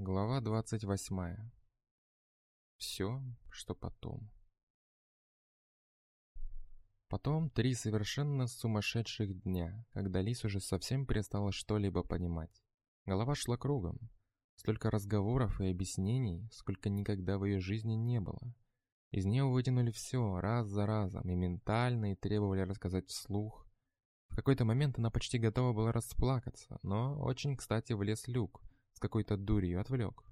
Глава 28. Все, что потом. Потом три совершенно сумасшедших дня, когда Лис уже совсем перестала что-либо понимать. Голова шла кругом. Столько разговоров и объяснений, сколько никогда в ее жизни не было. Из нее вытянули все, раз за разом, и ментально, и требовали рассказать вслух. В какой-то момент она почти готова была расплакаться, но очень кстати влез люк, с какой-то дурью отвлек.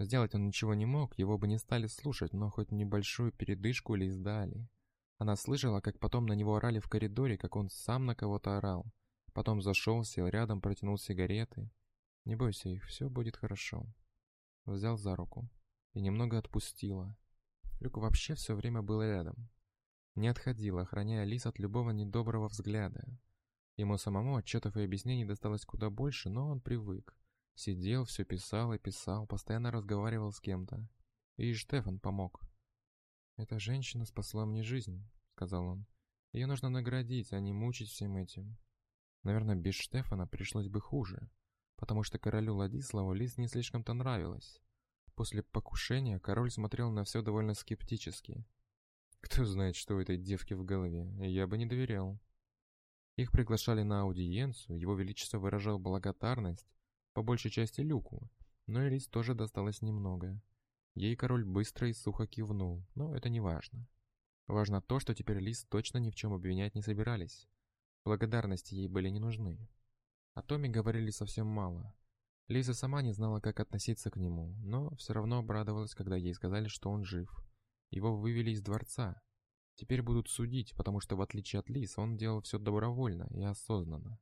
Сделать он ничего не мог, его бы не стали слушать, но хоть небольшую передышку или издали. Она слышала, как потом на него орали в коридоре, как он сам на кого-то орал. Потом зашел, сел рядом, протянул сигареты. «Не бойся их, все будет хорошо». Взял за руку и немного отпустила. Люк вообще все время был рядом. Не отходил, охраняя Лис от любого недоброго взгляда. Ему самому отчетов и объяснений досталось куда больше, но он привык. Сидел, все писал и писал, постоянно разговаривал с кем-то. И Штефан помог. «Эта женщина спасла мне жизнь», — сказал он. «Ее нужно наградить, а не мучить всем этим». Наверное, без Штефана пришлось бы хуже, потому что королю Ладиславу Лис не слишком-то нравилась. После покушения король смотрел на все довольно скептически. Кто знает, что у этой девки в голове, я бы не доверял. Их приглашали на аудиенцию, его величество выражал благодарность, по большей части Люку, но Элис тоже досталось немного. Ей король быстро и сухо кивнул, но это не важно. Важно то, что теперь Лис точно ни в чем обвинять не собирались. Благодарности ей были не нужны. О Томе говорили совсем мало. Лиза сама не знала, как относиться к нему, но все равно обрадовалась, когда ей сказали, что он жив. Его вывели из дворца. Теперь будут судить, потому что, в отличие от Лиз, он делал все добровольно и осознанно.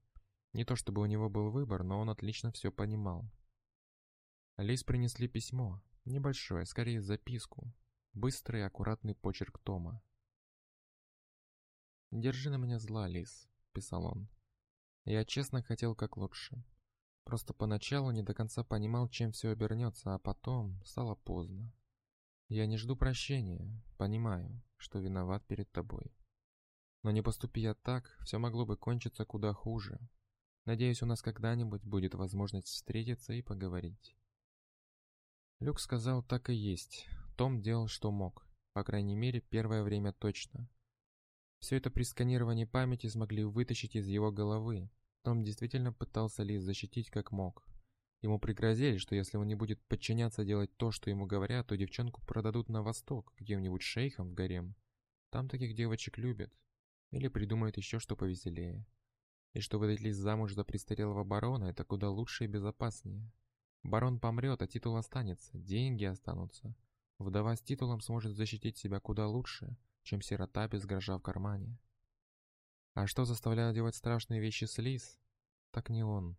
Не то чтобы у него был выбор, но он отлично все понимал. Лиз принесли письмо. Небольшое, скорее записку. Быстрый и аккуратный почерк Тома. «Держи на меня зла, Лиз», — писал он. «Я честно хотел как лучше. Просто поначалу не до конца понимал, чем все обернется, а потом стало поздно. Я не жду прощения, понимаю, что виноват перед тобой. Но не поступи я так, все могло бы кончиться куда хуже, Надеюсь, у нас когда-нибудь будет возможность встретиться и поговорить. Люк сказал, так и есть. Том делал, что мог. По крайней мере, первое время точно. Все это при сканировании памяти смогли вытащить из его головы. Том действительно пытался Лиз защитить как мог. Ему пригрозили, что если он не будет подчиняться делать то, что ему говорят, то девчонку продадут на восток, каким-нибудь шейхам в гарем. Там таких девочек любят. Или придумают еще что повеселее. И что выдать замуж за престарелого барона, это куда лучше и безопаснее. Барон помрет, а титул останется, деньги останутся. Вдова с титулом сможет защитить себя куда лучше, чем сирота без гроша в кармане. А что заставлял делать страшные вещи с Лиз? Так не он.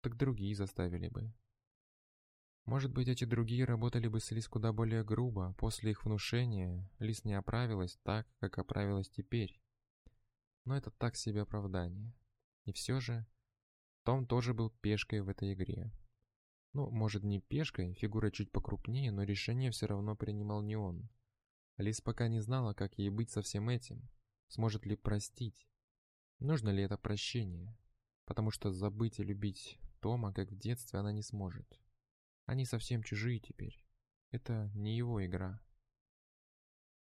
Так другие заставили бы. Может быть, эти другие работали бы с Лиз куда более грубо. После их внушения Лиз не оправилась так, как оправилась теперь. Но это так себе оправдание. И все же, Том тоже был пешкой в этой игре. Ну, может не пешкой, фигура чуть покрупнее, но решение все равно принимал не он. Алис пока не знала, как ей быть со всем этим. Сможет ли простить? Нужно ли это прощение? Потому что забыть и любить Тома, как в детстве, она не сможет. Они совсем чужие теперь. Это не его игра.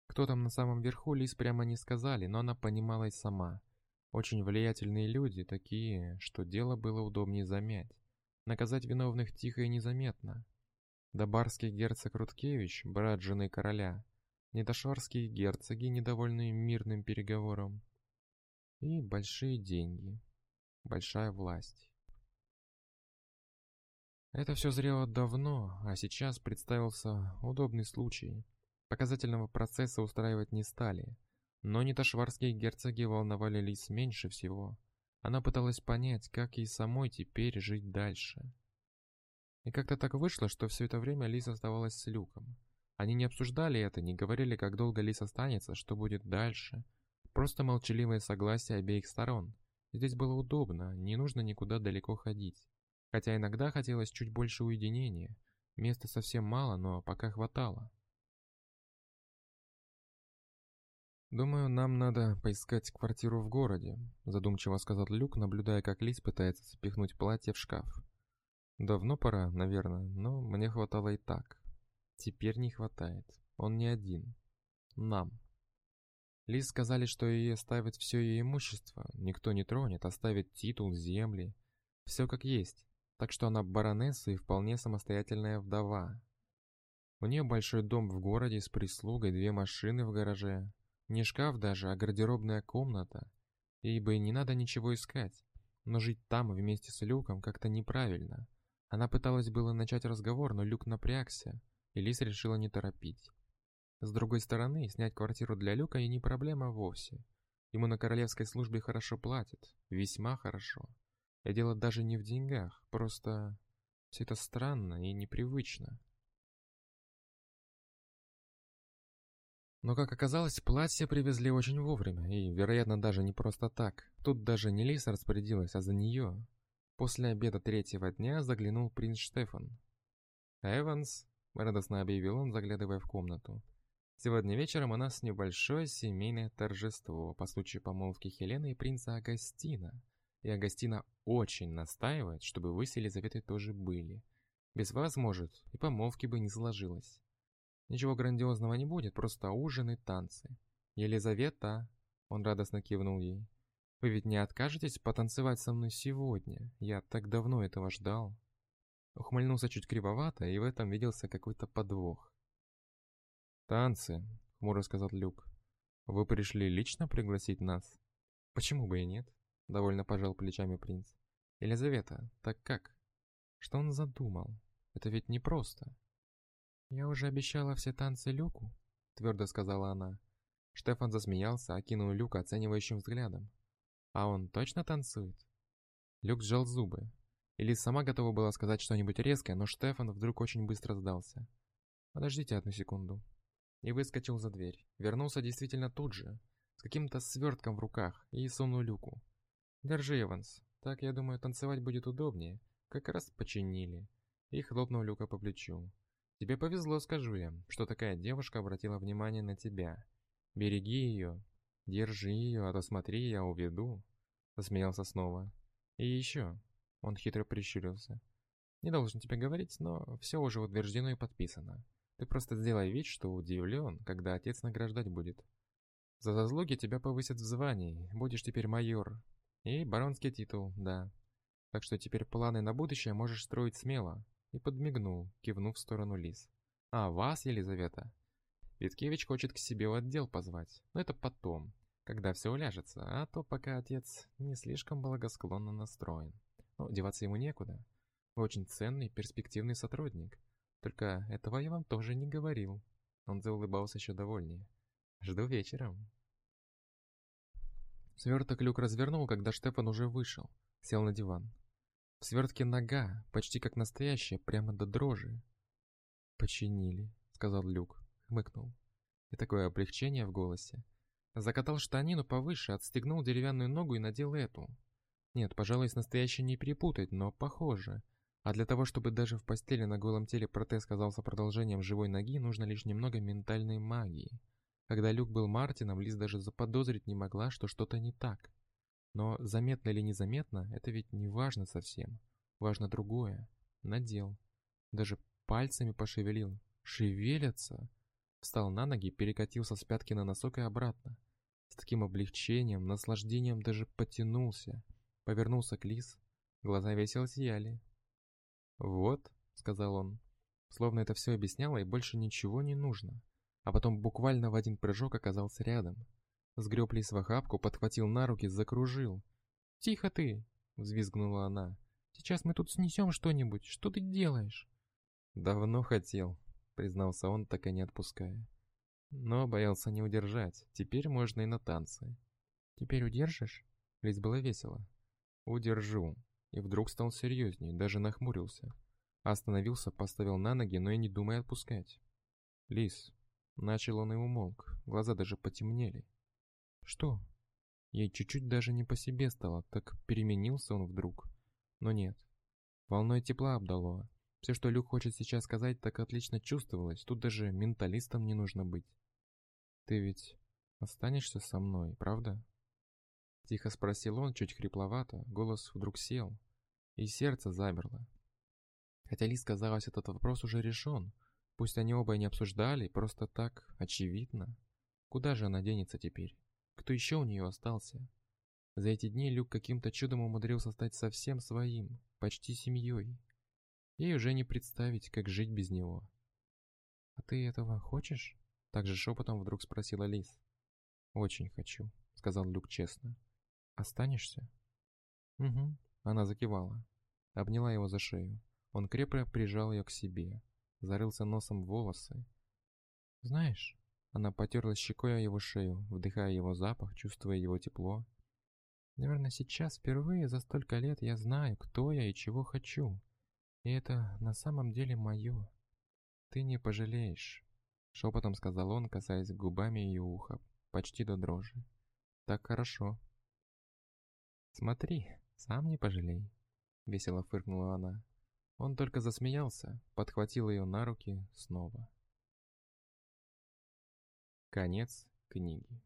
Кто там на самом верху, Лис прямо не сказали, но она понимала и сама – очень влиятельные люди, такие, что дело было удобнее замять. Наказать виновных тихо и незаметно. Добарский герцог Руткевич, брат жены короля, недошварские герцоги, недовольные мирным переговором. И большие деньги, большая власть. Это все зрело давно, а сейчас представился удобный случай. Показательного процесса устраивать не стали. Но не ташварские герцоги волновали Лис меньше всего. Она пыталась понять, как ей самой теперь жить дальше. И как-то так вышло, что все это время Лис оставалась с Люком. Они не обсуждали это, не говорили, как долго Лис останется, что будет дальше. Просто молчаливое согласие обеих сторон. Здесь было удобно, не нужно никуда далеко ходить. Хотя иногда хотелось чуть больше уединения. Места совсем мало, но пока хватало. «Думаю, нам надо поискать квартиру в городе», задумчиво сказал Люк, наблюдая, как Лиз пытается запихнуть платье в шкаф. Давно пора, наверное, но мне хватало и так. Теперь не хватает. Он не один. Нам. Лиз сказали, что ей оставят все ее имущество. Никто не тронет, оставит титул, земли. Все как есть. Так что она баронесса и вполне самостоятельная вдова. У нее большой дом в городе с прислугой, две машины в гараже. Не шкаф даже, а гардеробная комната. Ей бы не надо ничего искать. Но жить там вместе с Люком как-то неправильно. Она пыталась было начать разговор, но Люк напрягся, и Лис решила не торопить. С другой стороны, снять квартиру для Люка и не проблема вовсе. Ему на королевской службе хорошо платят, весьма хорошо. И дело даже не в деньгах, просто все это странно и непривычно. Но, как оказалось, платье привезли очень вовремя, и, вероятно, даже не просто так. Тут даже не Лиса распорядилась, а за нее. После обеда третьего дня заглянул принц Штефан. «Эванс», — радостно объявил он, заглядывая в комнату. «Сегодня вечером у нас небольшое семейное торжество по случаю помолвки Хелены и принца Агастина. И Агастина очень настаивает, чтобы вы с Елизаветой тоже были. Без вас, может, и помолвки бы не сложилось. Ничего грандиозного не будет, просто ужин и танцы. Елизавета, он радостно кивнул ей, вы ведь не откажетесь потанцевать со мной сегодня? Я так давно этого ждал. Ухмыльнулся чуть кривовато, и в этом виделся какой-то подвох. «Танцы», — хмуро сказал Люк. «Вы пришли лично пригласить нас?» «Почему бы и нет?» — довольно пожал плечами принц. «Елизавета, так как? Что он задумал? Это ведь непросто». «Я уже обещала все танцы Люку», — твердо сказала она. Штефан засмеялся, окинул Люка оценивающим взглядом. А он точно танцует? Люк сжал зубы. Элис сама готова была сказать что-нибудь резкое, но Штефан вдруг очень быстро сдался. «Подождите одну секунду». И выскочил за дверь. Вернулся действительно тут же, с каким-то свертком в руках, и сунул Люку. «Держи, Эванс. Так, я думаю, танцевать будет удобнее. Как раз починили». И хлопнул Люка по плечу. «Тебе повезло, скажу я, что такая девушка обратила внимание на тебя. Береги ее, «Держи ее, а то смотри, я уведу», — засмеялся снова. «И еще», — он хитро прищурился, — «не должен тебе говорить, но все уже утверждено и подписано. Ты просто сделай вид, что удивлен, когда отец награждать будет. За заслуги тебя повысят в звании, будешь теперь майор. И баронский титул, да. Так что теперь планы на будущее можешь строить смело». И подмигнул, кивнув в сторону Лис. «А вас, Елизавета?» Виткевич хочет к себе в отдел позвать, но это потом, когда все уляжется, а то пока отец не слишком благосклонно настроен. Но деваться ему некуда. Вы очень ценный, перспективный сотрудник. Только этого я вам тоже не говорил. Он заулыбался еще довольнее. Жду вечером. Сверток Люк развернул, когда Штефан уже вышел. Сел на диван. В свертке нога, почти как настоящая, прямо до дрожи. «Починили», — сказал Люк хмыкнул. И такое облегчение в голосе. Закатал штанину повыше, отстегнул деревянную ногу и надел эту. Нет, пожалуй, с настоящей не перепутать, но похоже. А для того, чтобы даже в постели на голом теле протез казался продолжением живой ноги, нужно лишь немного ментальной магии. Когда Люк был Мартином, Лиз даже заподозрить не могла, что что-то не так. Но заметно или незаметно, это ведь не важно совсем. Важно другое. Надел. Даже пальцами пошевелил. Шевелятся. Встал на ноги, перекатился с пятки на носок и обратно. С таким облегчением, наслаждением даже потянулся. Повернулся к Лис. Глаза весело сияли. «Вот», — сказал он, словно это все объясняло и больше ничего не нужно. А потом буквально в один прыжок оказался рядом. Сгреб Лис в охапку, подхватил на руки, закружил. «Тихо ты!» — взвизгнула она. «Сейчас мы тут снесем что-нибудь. Что ты делаешь?» «Давно хотел», признался он, так и не отпуская. Но боялся не удержать, теперь можно и на танцы. «Теперь удержишь?» Лиз было весело. «Удержу». И вдруг стал серьезнее, даже нахмурился. Остановился, поставил на ноги, но и не думая отпускать. «Лиз». Начал он и умолк, глаза даже потемнели. «Что?» Ей чуть-чуть даже не по себе стало, так переменился он вдруг. Но нет. Волной тепла обдало, все, что Люк хочет сейчас сказать, так отлично чувствовалось, тут даже менталистом не нужно быть. «Ты ведь останешься со мной, правда?» Тихо спросил он, чуть хрипловато, голос вдруг сел, и сердце замерло. Хотя Лиз казалось, этот вопрос уже решен. Пусть они оба и не обсуждали, просто так, очевидно. Куда же она денется теперь? Кто еще у нее остался? За эти дни Люк каким-то чудом умудрился стать совсем своим, почти семьей. Ей уже не представить, как жить без него. «А ты этого хочешь?» Также шепотом вдруг спросила Лиз. «Очень хочу», — сказал Люк честно. «Останешься?» «Угу», — она закивала. Обняла его за шею. Он крепко прижал ее к себе. Зарылся носом в волосы. «Знаешь...» Она потерлась щекой о его шею, вдыхая его запах, чувствуя его тепло. «Наверное, сейчас впервые за столько лет я знаю, кто я и чего хочу. И это на самом деле мое. Ты не пожалеешь», — шепотом сказал он, касаясь губами ее уха, почти до дрожи. «Так хорошо». «Смотри, сам не пожалей», — весело фыркнула она. Он только засмеялся, подхватил ее на руки снова. Конец книги.